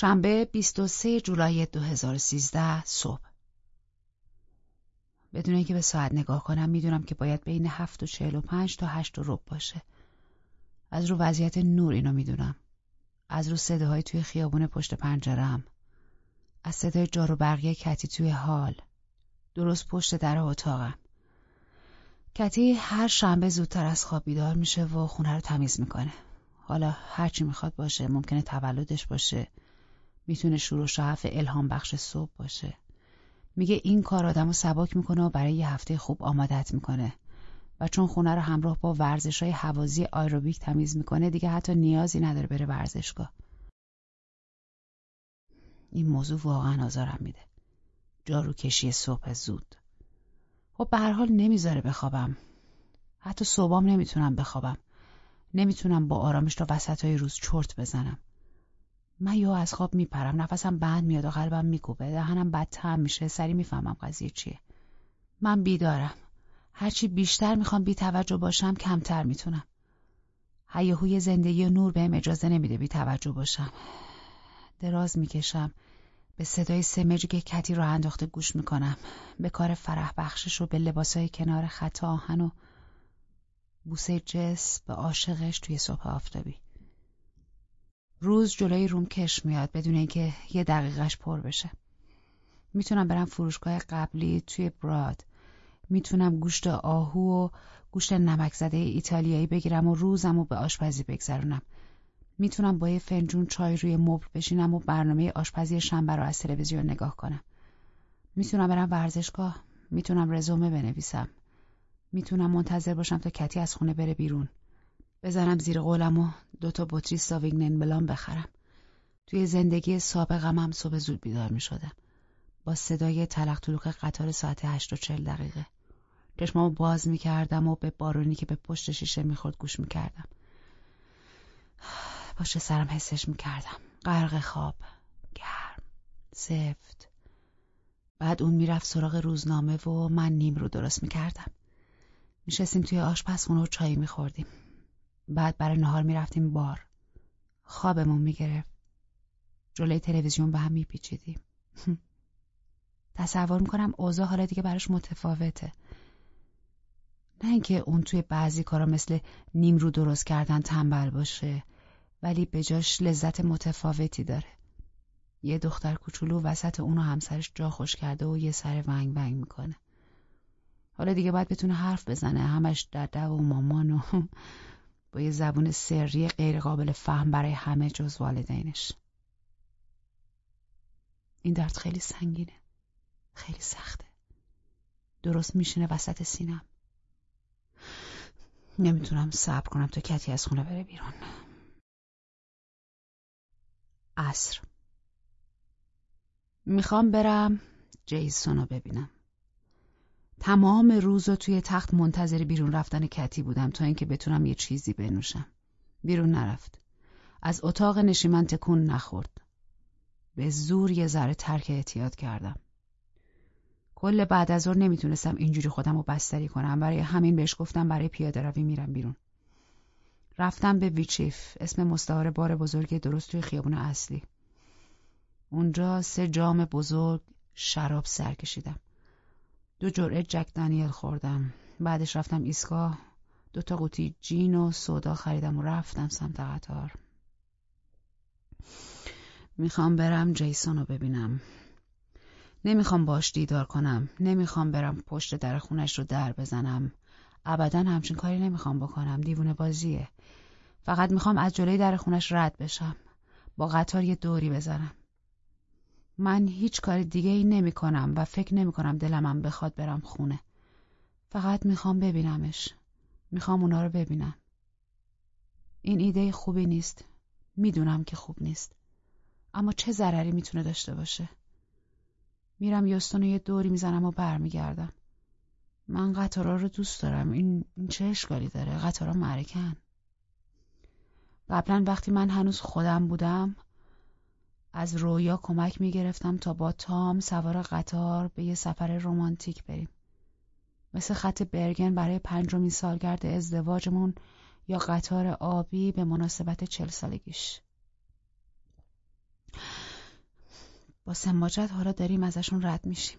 شنبه 23 جولای 2013 صبح بدون اینکه به ساعت نگاه کنم می‌دونم که باید بین هفت و چهل و پنج تا هشت و رب باشه. از رو وضعیت نور اینو می‌دونم. از رو صداهای توی خیابون پشت پنجرم. از صدای جارو برقی کتی توی حال. درست پشت در اتاقم. کتی هر شنبه زودتر از خواب بیدار میشه و خونه رو تمیز می‌کنه. حالا هرچی می‌خواد باشه ممکنه تولدش باشه می‌تونه شروع شعف الهام بخش صبح باشه. میگه این کار آدم رو سباک می‌کنه و برای یه هفته خوب آمادت می‌کنه. و چون خونه رو همراه با ورزش های حوازی آیروبیک تمیز می‌کنه دیگه حتی نیازی نداره بره ورزشگاه. این موضوع واقعا آزارم میده. جارو کشی صبح زود. خب به هر حال نمی‌ذاره بخوابم. حتی صبحام نمی‌تونم بخوابم. نمی‌تونم با آرامش تا وسط های روز چرت بزنم. من یا از خواب میپرم نفسم بند میاد و قلبم میکوبه دهنم بدتر میشه سری می‌فهمم قضیه چیه. من بیدارم. هرچی بیشتر می‌خوام بی توجه باشم کمتر می‌تونم. هیاهوی زندگی و نور بهم اجازه نمیده بی توجه باشم. دراز می‌کشم. به صدای سمجی که کتی رو انداخته گوش می‌کنم. به کار فرح بخشش و به لباسای کنار خط آهن و بوسه جس به عاشقش توی صبح آفتابی. روز جلوی روم کش میاد بدون اینکه یه دقیقش پر بشه. می‌تونم برم فروشگاه قبلی توی براد. می‌تونم گوشت آهو و گوشت نمک زده ایتالیایی بگیرم و روزم و به آشپزی بگذرونم. می‌تونم با یه فنجون چای روی مبل بشینم و برنامه آشپزی شنبه رو از تلویزیون نگاه کنم. می‌تونم برم ورزشگاه. می‌تونم رزومه بنویسم. می‌تونم منتظر باشم تا کتی از خونه بره بیرون. بزنم زیر قولم و دوتا بطری ساویگنن بلان بخرم توی زندگی سابقم هم صبح زود بیدار می شدم. با صدای تلق طلوق قطار ساعت هشت و چل دقیقه چشمامو باز می کردم و به بارونی که به پشت شیشه می‌خورد گوش می کردم. باشه سرم حسش می کردم. غرق خواب. گرم. سفت. بعد اون می‌رفت سراغ روزنامه و من نیم رو درست می کردم. میشستیم توی آشپزخونه و چایی میخوردیم. بعد برای نهار می‌رفتیم بار. خوابمون می‌گرفت. جلوی تلویزیون به هم میپیچیدیم. تصور می‌کنم اوضاع حالا دیگه براش متفاوته. نه اینکه اون توی بعضی کارا مثل نیم رو درست کردن تنبل باشه ولی به جاش لذت متفاوتی داره. یه دختر کوچولو وسط اونو همسرش جا خوش کرده و یه سر ونگ ونگ می‌کنه. حالا دیگه باید بتونه حرف بزنه همش دده و مامان و با یه زبون سری غیرقابل فهم برای همه جز والدینش. این درد خیلی سنگینه. خیلی سخته. درست میشینه وسط سینم. نمی‌تونم صبر کنم تا کتی از خونه بره بیرون. عصر. می‌خوام برم جیسون رو ببینم. تمام روز و توی تخت منتظر بیرون رفتن کتی بودم تا اینکه بتونم یه چیزی بنوشم. بیرون نرفت. از اتاق نشیمن تکون نخورد. به زور یه ذره ترک اعتیاد کردم. کل بعد از ظهر نمی‌تونستم اینجوری خودم رو بستری کنم برای همین بهش گفتم برای پیاده روی میرم بیرون. رفتم به ویچیف اسم مستعار بار بزرگ درست توی خیابون اصلی. اونجا سه جام بزرگ شراب سر کشیدم. دو جرعه جک دانیل خوردم. بعدش رفتم ایستگاه. دو تا قوطی جین و سودا خریدم و رفتم سمت قطار. می‌خوام برم جیسون رو ببینم. نمی‌خوام باش دیدار کنم. نمی‌خوام برم پشت در خونش رو در بزنم. ابدا همچین کاری نمی‌خوام بکنم. دیوونه بازیه. فقط می‌خوام از جلوی در خونش رد بشم. با قطار یه دوری بزنم. من هیچ کار دیگه ای نمی کنم و فکر نمی کنم دلمم بخواد برم خونه. فقط می‌خوام ببینمش. می‌خوام اونا رو ببینم. این ایده خوبی نیست. می‌دونم که خوب نیست. اما چه ضرری می‌تونه داشته باشه؟ میرم یستون یه دوری می‌زنم و برمیگردم. من قطارا رو دوست دارم. این, این چه اشکالی داره؟ قطارا مرکن. قبلا وقتی من هنوز خودم بودم از رویا کمک می گرفتم تا با تام سوار قطار به یه سفر رمانتیک بریم. مثل خط برگن برای پنجمین سالگرد ازدواجمون یا قطار آبی به مناسبت چل سالگیش. با سماجت حالا داریم ازشون رد میشیم.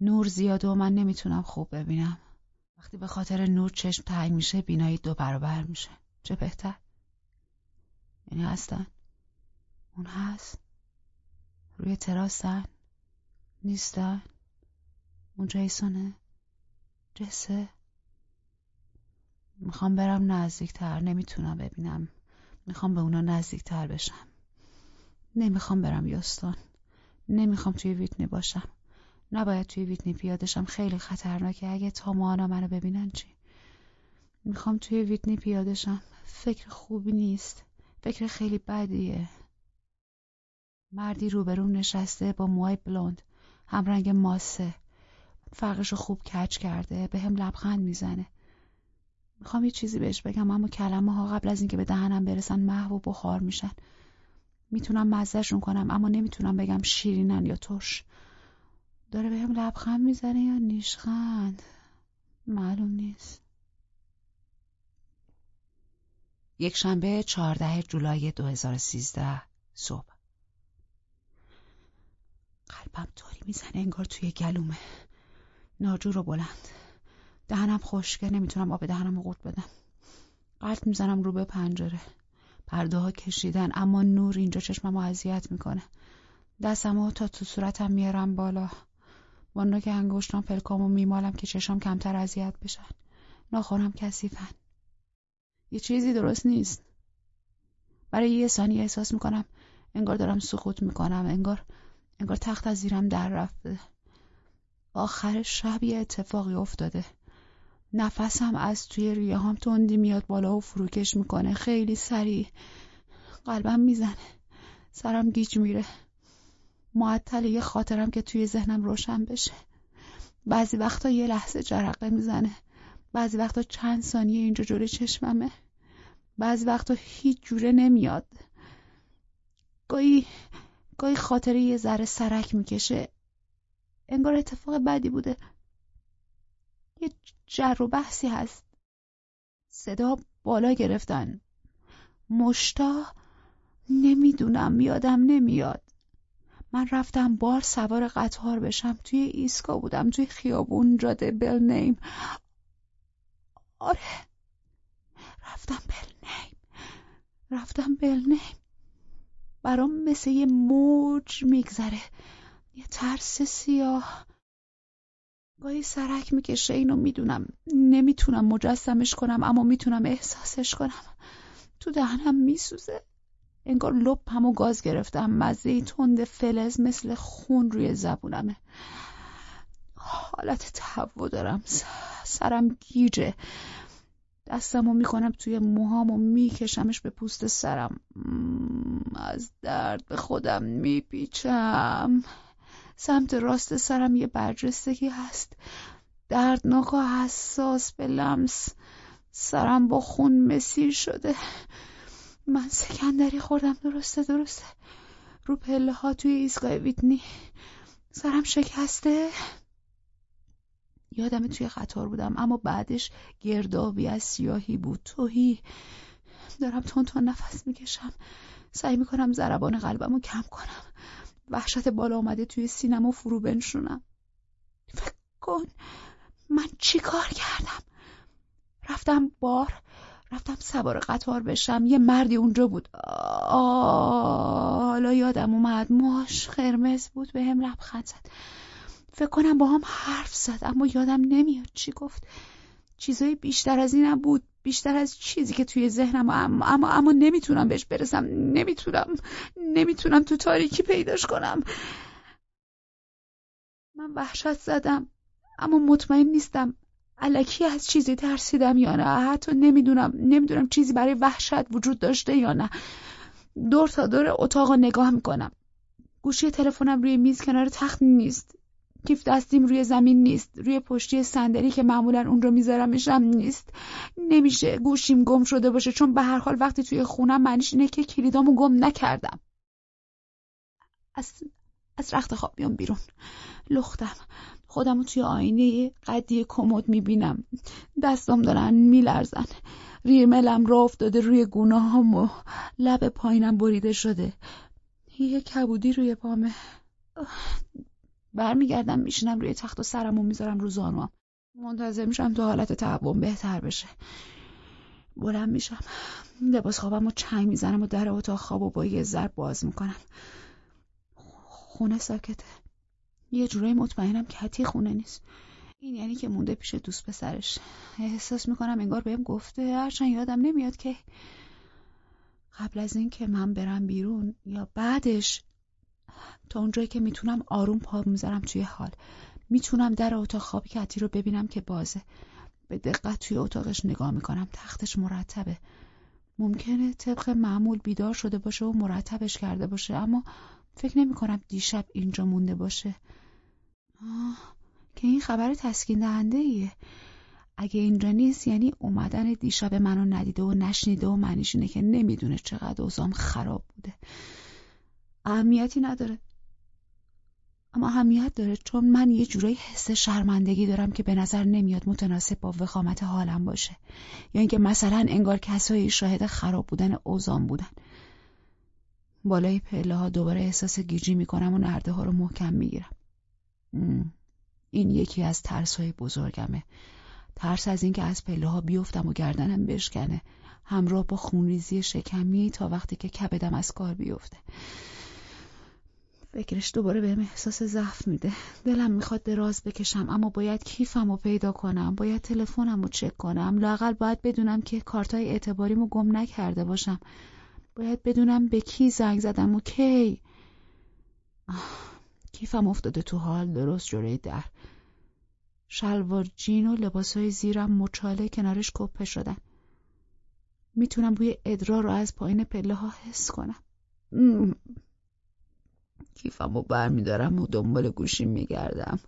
نور زیاده و من نمی‌تونم خوب ببینم. وقتی به خاطر نور چشم تنگ میشه بینایی دو برابر میشه. چه بهتر؟ یعنی هستن؟ اون هست؟ روی تراسن نیستن اون جیسونه؟ جسه؟ می‌خوام برم نزدیکتر نمی‌تونم ببینم. می‌خوام به اونا نزدیکتر بشم. نمی‌خوام برم یاستان نمی‌خوام توی ویتنی باشم. نباید توی ویتنی پیادشم خیلی خطرناکه. اگه تا مانا منو ببینن چی؟ می‌خوام توی ویتنی پیادشم. فکر خوبی نیست. فکر خیلی بدیه. مردی روبروم نشسته با موهای بلوند همرنگ ماسه. فرقشو خوب کچ کرده به هم لبخند می‌زنه. می‌خوام یه چیزی بهش بگم اما کلمه ها قبل از اینکه به دهنم برسن محو و بخار میشن. می‌تونم مزهشون کنم اما نمی‌تونم بگم شیرینن یا ترش. داره به هم لبخند می‌زنه یا نیشخند؟ معلوم نیست. یک شنبه چهارده جولای 2013 صبح. قلبم طوری می‌زنه انگار توی گلومه. ناجور و بلند. دهنم خشکه نمی‌تونم آب دهنم رو قورت بدم. قلب می‌زنم رو به پنجره. پرده ها کشیدن اما نور اینجا چشمم رو اذیت می‌کنه. دستم تا تو صورتم میارم بالا. با نوک انگشتام پلکامو میمالم که چشام کمتر اذیت بشن. ناخورم کثیفن. یه چیزی درست نیست. برای یه ثانیه احساس می‌کنم انگار دارم سقوط می‌کنم انگار انگار تخت از زیرم در رفته. آخر شب یه اتفاقی افتاده. نفسم از توی ریه هم تندی میاد بالا و فروکش می‌کنه. خیلی سریع. قلبم می‌زنه. سرم گیج میره. معطل یه خاطرم که توی ذهنم روشن بشه. بعضی وقتا یه لحظه جرقه می‌زنه. بعضی وقتا چند ثانیه اینجا جلوی چشممه. بعضی وقتا هیچ جوره نمیاد. گاهی گاهی خاطره یه ذره سرک می‌کشه. انگار اتفاق بدی بوده. یه جر و بحثی هست. صدا بالا گرفتن. مشتا نمی‌دونم یادم نمیاد. من رفتم بار سوار قطار بشم. توی ایسکا بودم توی خیابون جاده بل نیم آره. رفتم بل نیم رفتم بل نیم برام مثل یه موج میگذره. یه ترس سیاه. گاهی سرک می‌کشه اینو می‌دونم. نمی‌تونم مجسمش کنم اما می‌تونم احساسش کنم. تو دهنم میسوزه. انگار لپ همو گاز گرفتم. مزه تند فلز مثل خون روی زبونمه. حالت تهوع دارم. سرم گیجه. دستمو می‌کنم توی موهامو میکشمش به پوست سرم. از درد به خودم میپیچم. سمت راست سرم یه برجستگی هست. دردناک و حساس به لمس. سرم با خون مسیر شده. من سکندری خوردم. درسته درسته. رو پله ها توی ایستگاه ویتنی. سرم شکسته. یادم توی قطار بودم اما بعدش گردابی از سیاهی بود. توهی. دارم تون تون نفس می‌کشم. سعی می‌کنم ضربان قلبم رو کم کنم. وحشت بالا آمده توی سینما فرو بنشونم. فکر کن من چی کار کردم؟ رفتم بار رفتم سوار قطار بشم. یه مردی اونجا بود. حالا یادم اومد. موهاش قرمز بود به هم لبخند زد. فکر کنم با هم حرف زد اما یادم نمیاد چی گفت. چیزای بیشتر از اینم بود بیشتر از چیزی که توی ذهنم اما, اما, اما نمی‌تونم بهش برسم. نمی‌تونم. نمی‌تونم تو تاریکی پیداش کنم. من وحشت زدم اما مطمئن نیستم علکی از چیزی ترسیدم یا نه. حتی نمی‌دونم نمی‌دونم چیزی برای وحشت وجود داشته یا نه. دور تا دور اتاق نگاه می‌کنم. گوشی تلفنم روی میز کنار تخت نیست. کیف دستیم روی زمین نیست. روی پشتی صندلی که معمولا اون رو میذارمش هم نیست. نمیشه گوشیم گم شده باشه چون به هر حال وقتی توی خونم معنیش اینه که کلیدامو گم نکردم. از از رخت خواب بیام بیرون. لختم. خودم توی آینه قدی کمد می‌بینم. دستام دارن میلرزن. ریملم را افتاده روی گونه و لب پایینم بریده شده. یه کبودی روی پامه. برمیگردم میشینم روی تخت و سرمو می‌ذارم رو زانوام. منتظر میشم تو حالت تعبم بهتر بشه. بلند میشم. لباس خوابم و چنگ می‌زنم و در اتاق خواب و با یه ضرب باز می‌کنم. خونه ساکته. یه جورایی مطمئنم کتی خونه نیست. این یعنی که مونده پیش دوست پسرش. احساس می‌کنم انگار بهم گفته. هرچند یادم نمیاد که قبل از اینکه من برم بیرون یا بعدش تا اونجایی که می‌تونم آروم پا می‌ذارم توی حال. می‌تونم در اتاق خوابی کتی رو ببینم که بازه. به دقت توی اتاقش نگاه می‌کنم. تختش مرتبه. ممکنه طبق معمول بیدار شده باشه و مرتبش کرده باشه اما فکر نمی کنم دیشب اینجا مونده باشه. آه که این خبر تسکین دهنده ایه. اگه اینجا نیست یعنی اومدن دیشب منو ندیده و نشنیده و معنیش اینه که نمی‌دونه چقدر اوزام خراب بوده. اهمیتی نداره. اما اهمیت داره چون من یه جورایی حس شرمندگی دارم که به نظر نمیاد متناسب با وخامت حالم باشه. یا اینکه مثلا انگار کسایی شاهد خراب بودن اوزام بودن. بالای پله ها دوباره احساس گیجی می‌کنم و نرده ها رو محکم می‌گیرم. این یکی از ترس های بزرگمه. ترس از اینکه از پله ها بیفتم و گردنم بشکنه. همراه با خونریزی شکمی تا وقتی که کبدم از کار بیفته. فکرش دوباره بهم احساس ضعف میده. دلم می‌خواد دراز بکشم اما باید کیفم رو پیدا کنم باید تلفنم رو چک کنم. لاقل باید بدونم که کارتای اعتباریمو گم نکرده باشم. باید بدونم به کی زنگ زدم و کی. کیفم افتاده تو حال درست جوره در. شلوار جین و لباسای زیرم مچاله کنارش کپه شدن. می‌تونم بوی ادرار رو از پایین پله ها حس کنم. کیفم رو برمیدارم و دنبال گوشی میگردم.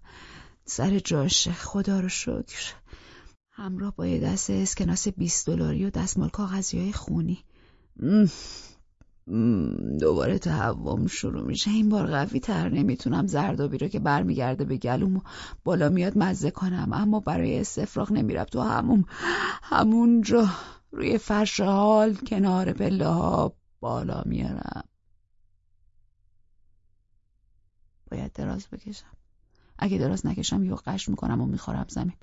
سر جاشه خدا رو شکر. همراه با یه دست اسکناس 20 دلاری و دستمال کاغذی های خونی دوباره تهوام شروع میشه. این بار قوی تر نمی‌تونم زردابی رو که برمیگرده به گلوم و بالا میاد مزه کنم. اما برای استفراغ نمیرم تو همون همونجا. روی فرش حال کنار پله ها بالا میارم. باید دراز بکشم. اگه دراز نکشم یو قش می‌کنم و می‌خورم زمین.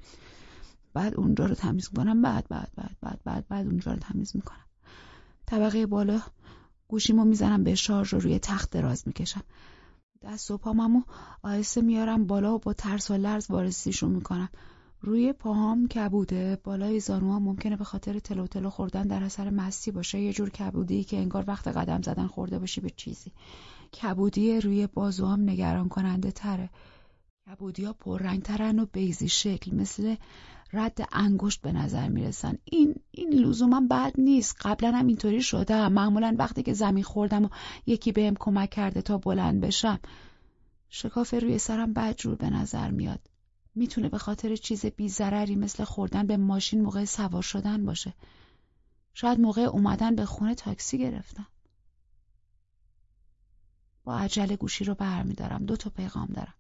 بعد اونجا رو تمیز می‌کنم. بعد بعد بعد بعد بعد بعد اونجا رو تمیز می‌کنم. طبقه بالا گوشیمو می‌زنم به شارژ و روی تخت دراز می‌کشم. دست و پاممو آهسته میارم بالا و با ترس و لرز وارسیشون می‌کنم. روی پاهام کبوده. بالای زانوها ممکنه به خاطر تلو تلو خوردن در اثر مستی باشه. یه جور کبودی که انگار وقت قدم زدن خورده باشی به چیزی. کبودی روی بازوام نگران کننده تره. کبودی ها پررنگ ترن و بیزی شکل مثل رد انگشت به نظر می‌رسن. این این لزوما بد نیست. قبلا هم اینطوری شده. معمولا وقتی که زمین خوردم و یکی بهم کمک کرده تا بلند بشم شکاف روی سرم بد جور به نظر میاد. می‌تونه به خاطر چیز بیزرری مثل خوردن به ماشین موقع سوار شدن باشه. شاید موقع اومدن به خونه تاکسی گرفتم عجله گوشی رو برمیدارم. دو تا پیغام دارم.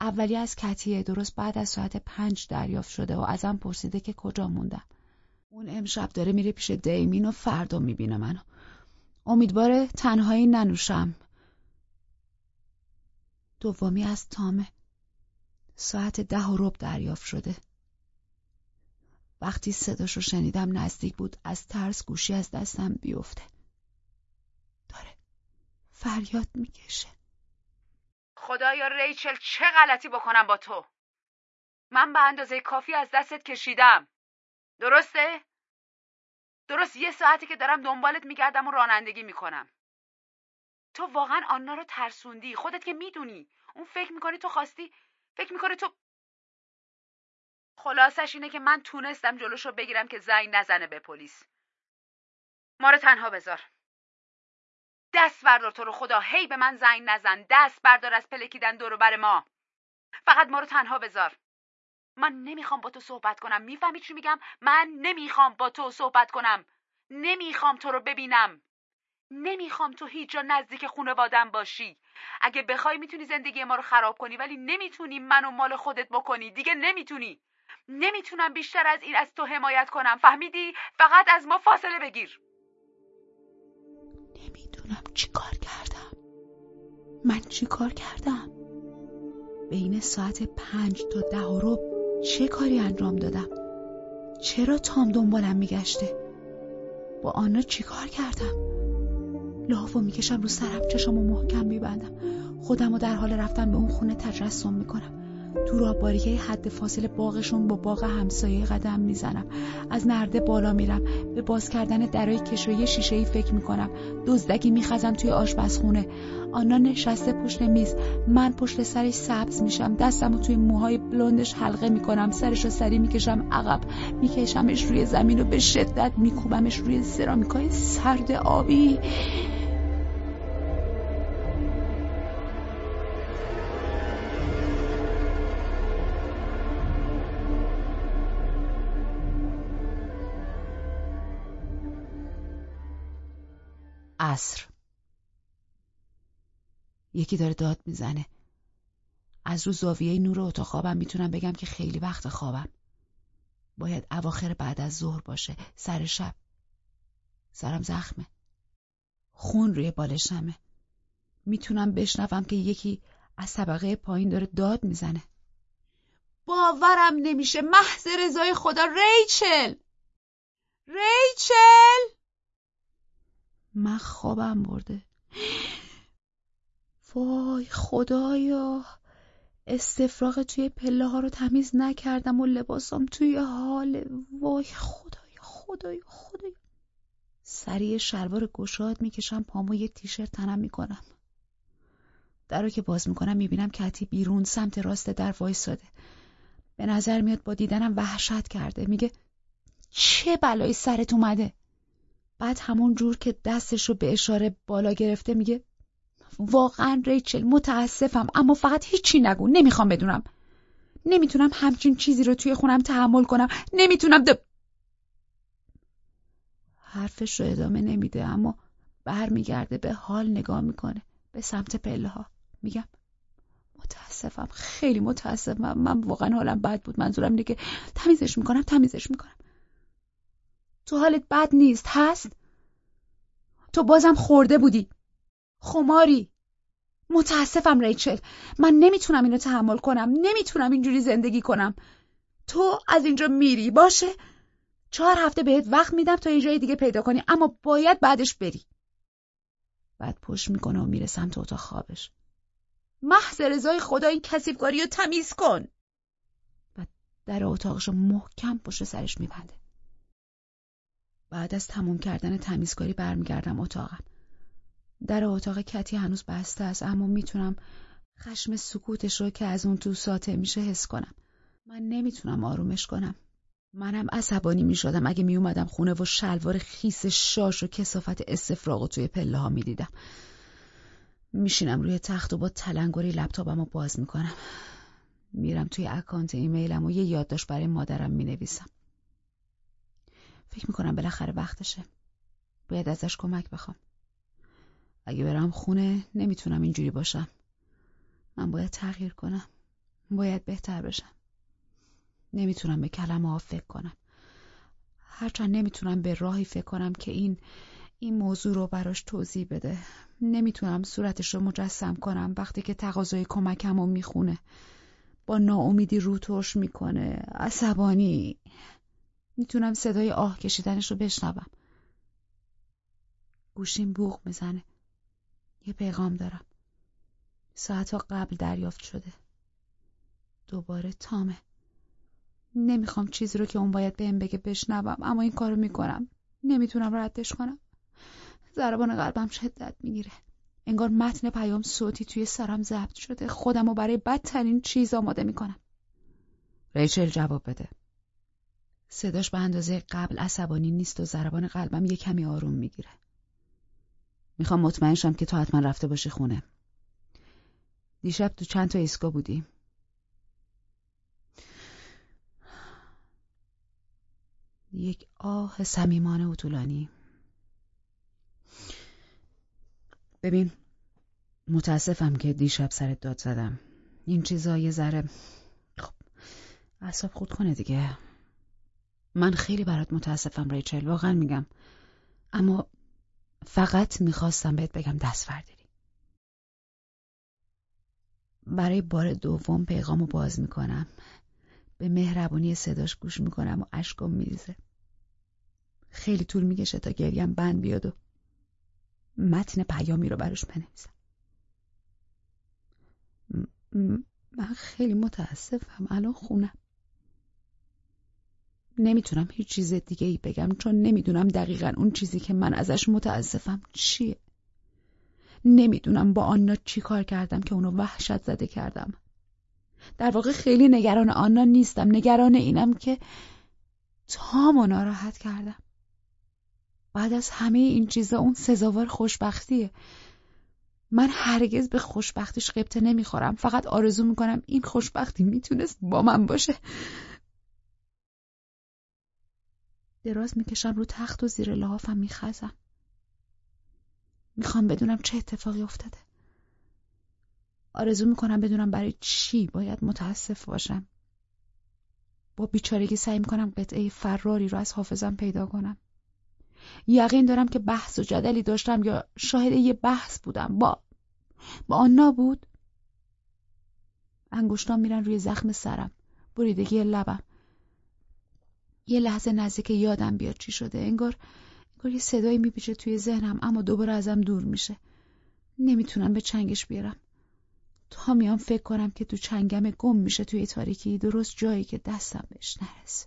اولی از کتیه درست بعد از ساعت پنج دریافت شده و ازم پرسیده که کجا موندم. اون امشب داره میره پیش دیمین و فردا می‌بینه منو. امیدواره تنهایی ننوشم. دومی از تامه. ساعت ده و رب دریافت شده. وقتی صداش رو شنیدم نزدیک بود از ترس گوشی از دستم بیفته. فریاد می‌کشه. خدایا ریچل چه غلطی بکنم با تو؟ من به اندازه کافی از دستت کشیدم. درسته؟ درست یه ساعتی که دارم دنبالت میگردم و رانندگی می‌کنم. تو واقعا آنا رو ترسوندی. خودت که می‌دونی. اون فکر می‌کنی تو خواستی فکر می‌کنه تو خلاصش اینه که من تونستم جلوش رو بگیرم که زنگ نزنه به پلیس. ما رو تنها بذار. دست بردار تو رو خدا هی به من زنگ نزن دست بردار از پلکیدن دور بر ما. فقط ما رو تنها بذار. من نمی‌خوام با تو صحبت کنم. می‌فهمی چی میگم؟ من نمی‌خوام با تو صحبت کنم. نمی‌خوام تو رو ببینم. نمی‌خوام تو هیچ جا نزدیک خونوادم باشی. اگه بخوای می‌تونی زندگی ما رو خراب کنی ولی نمی‌تونی منو مال خودت بکنی. دیگه نمی‌تونی. نمی‌تونم بیشتر از این از تو حمایت کنم. فهمیدی؟ فقط از ما فاصله بگیر. نمی‌دونم چی کار کردم من چی کار کردم؟ بین ساعت پنج تا ده رو چه کاری انجام دادم؟ چرا تام دنبالم میگشته؟ با آنا چی کار کردم؟ لحافو می‌کشم رو سرم چشمو محکم میبندم خودم رو در حال رفتن به اون خونه تجسم می‌کنم تو راه باریکه حد فاصل باغشون با باغ همسایه قدم می‌زنم. از نرده بالا میرم. به باز کردن درای کشوی شیشه ای فکر می‌کنم. دزدکی میخزم توی آشپزخونه. آنا نشسته پشت میز. من پشت سرش سبز میشم. دستم رو توی موهای بلندش حلقه می‌کنم. سرش رو سری می‌کشم. عقب میکشمش روی زمین و به شدت میکوبمش روی سرامیکای سرد آبی. عصر. یکی داره داد می‌زنه. از رو زاویه نور اتاق خوابم می‌تونم بگم که خیلی وقت خوابم. باید اواخر بعد از ظهر باشه سر شب. سرم زخمه. خون روی بالشمه می‌تونم بشنوم که یکی از طبقه پایین داره داد می‌زنه. باورم نمیشه. محض رضای خدا ریچل! ریچل! من خوابم برده. وای خدایا. استفراغ توی پله ها رو تمیز نکردم و لباسم توی حال. وای خدایا خدایا خدایا. سریع شلوار گشاد می‌کشم پامو یه تیشرت تنم می‌کنم. در رو که باز می‌کنم می‌بینم کتی بیرون سمت راست در وایساده. به نظر میاد با دیدنم وحشت کرده. میگه چه بلایی سرت اومده؟ بعد همون جور که دستش رو به اشاره بالا گرفته میگه واقعا ریچل متاسفم اما فقط هیچی نگو نمی‌خوام بدونم. نمی‌تونم همچین چیزی رو توی خونم تحمل کنم نمی‌تونم د... حرفش رو ادامه نمیده اما برمیگرده به حال نگاه می‌کنه به سمت پله ها میگم متاسفم خیلی متاسفم من واقعا حالم بد بود منظورم اینه که تمیزش می‌کنم تمیزش می‌کنم. تو حالت بد نیست هست؟ تو بازم خورده بودی. خماری. متاسفم ریچل. من نمی‌تونم اینو تحمل کنم. نمی‌تونم اینجوری زندگی کنم. تو از اینجا میری باشه؟ چهار هفته بهت وقت میدم تا یه جای دیگه پیدا کنی اما باید بعدش بری. بعد پشت می‌کنه و میره سمت اتاق خوابش. محض رضای خدا این کسیفکاری رو تمیز کن! و در اتاقش محکم پشت سرش میبنده. بعد از تموم کردن تمیزکاری برمیگردم اتاقم. در اتاق کتی هنوز بسته است اما می‌تونم خشم سکوتش رو که از اون تو ساته میشه حس کنم. من نمی‌تونم آرومش کنم. منم عصبانی می‌شدم. اگه میومدم خونه و شلوار خیس شاش و کسافت استفراغ توی پله ها می‌دیدم. میشینم روی تخت و با تلنگری لپتاپم رو باز می‌کنم. میرم توی اکانت ایمیلم و یه یادداشت برای مادرم می‌نویسم. فکر می‌کنم بالاخره وقتشه. باید ازش کمک بخوام. اگه برم خونه نمی‌تونم اینجوری باشم. من باید تغییر کنم. باید بهتر بشم. نمی‌تونم به کلمه ها فکر کنم. هرچند نمی‌تونم به راهی فکر کنم که این این موضوع رو براش توضیح بده. نمی‌تونم صورتش رو مجسم کنم وقتی که تقاضای کمکم رو می‌خونه. با ناامیدی رو ترش می‌کنه. عصبانی. می‌تونم صدای آه کشیدنش رو بشنوم. گوشیم بوغ می‌زنه. یه پیغام دارم. ساعتها قبل دریافت شده. دوباره تامه. نمی‌خوام چیزی رو که اون باید بهم بگه بشنوم اما این کارو می‌کنم. نمی‌تونم ردش کنم. ضربان قلبم شدت می‌گیره. انگار متن پیام صوتی توی سرم ضبط شده. خودم رو برای بدترین چیز آماده می‌کنم. ریچل جواب بده. صداش به اندازه قبل عصبانی نیست و ضربان قلبم یه کمی آروم می‌گیره. می‌خوام مطمئن شم که تو حتما رفته باشی خونه. دیشب تو چند تا ایستگاه بودی؟ یک آه صمیمانه و طولانی. ببین متاسفم که دیشب سرت داد زدم. این چیزا یه ذره خب اعصاب خود کنه دیگه. من خیلی برات متاسفم ریچل. واقعا میگم. اما فقط می‌خواستم بهت بگم دست برای بار دوم پیغامو باز می‌کنم. به مهربونی صداش گوش می‌کنم و اشکم میریزه. خیلی طول می‌کشه تا گریم بند بیاد و متن پیامی رو براش بنویسم. من خیلی متاسفم. الان خونم. نمی‌تونم هیچ چیز دیگه ای بگم چون نمی‌دونم دقیقا اون چیزی که من ازش متاسفم چیه. نمی‌دونم با آنا چی کار کردم که اونو وحشت زده کردم. در واقع خیلی نگران آنا نیستم نگران اینم که تامو ناراحت کردم. بعد از همه این چیزا اون سزاوار خوشبختیه. من هرگز به خوشبختیش قبطه نمی‌خورم. فقط آرزو می‌کنم این خوشبختی می‌تونست با من باشه. دراز می‌کشم رو تخت و زیر لحافم میخزم. می‌خوام بدونم چه اتفاقی افتاده. آرزو می‌کنم بدونم برای چی باید متاسف باشم. با بیچارگی سعی می‌کنم قطعه فراری رو از حافظم پیدا کنم. یقین دارم که بحث و جدلی داشتم یا شاهد یه بحث بودم. با با آنا بود. انگشتام میرن روی زخم سرم. بریدگی لبم. یه لحظه نزدیک یادم بیاد چی شده. انگار انگار یه صدایی میپیچه توی ذهنم اما دوباره ازم دور میشه. نمی‌تونم به چنگش بیارم. تا میام فکر کنم که تو چنگم گم میشه توی تاریکی. درست جایی که دستم بهش نرسه.